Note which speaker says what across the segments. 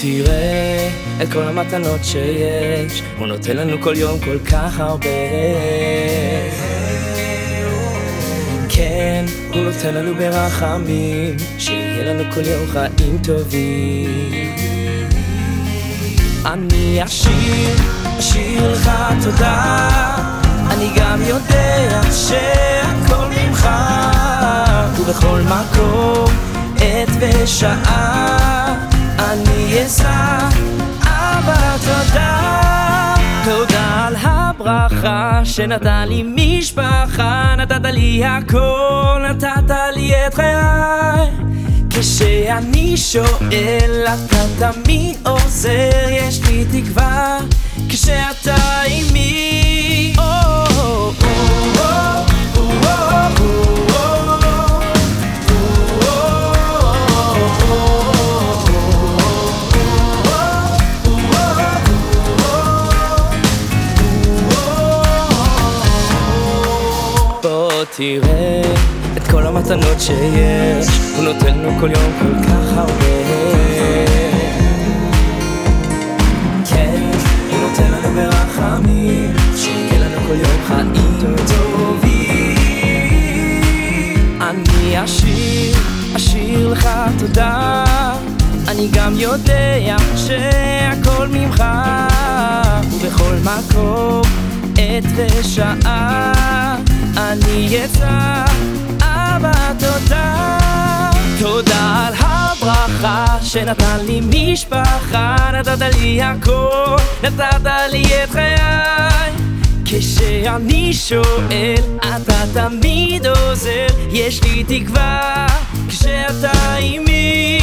Speaker 1: תראה את כל המתנות שיש, הוא נותן לנו כל יום כל כך הרבה. כן, הוא נותן לנו ברחמים, שיהיה לנו כל יום חיים טובים. אני אשיר, אשיר לך תודה, אני גם יודע שהכל ממך, ובכל מקום, עת ושעה, אני אשא אבא תודה. תודה על הברכה שנתן לי משפחה, נתת לי הכל, נתת לי את חיי. כשאני שואל, אתה תמיד עוזר, יש לי תקווה כשאתה עימי. תראה את כל המתנות שיש, הוא נותן לנו כל יום כל כך הרבה. כן, הוא נותן לנו ברחמים, שיהיה לנו כל יום חיים טובים. אני אשיר, אשיר לך תודה, אני גם יודע שהכל ממך, ובכל מקום, עת ושעה, אני אצא, אבא תודה. תודה על הברכה שנתן לי משפחה, נתת לי הכל, נתת לי את חיי. כשאני שואל, אתה תמיד עוזר, יש לי תקווה כשאתה עימי.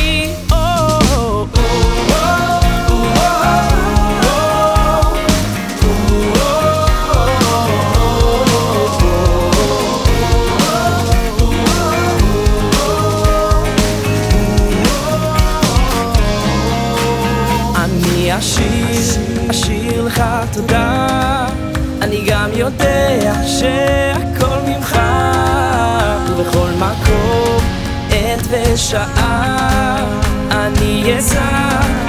Speaker 1: אשיר, אשיר לך תודה. אני גם יודע שהכל ממך ובכל מקום, עת ושעה אני אצא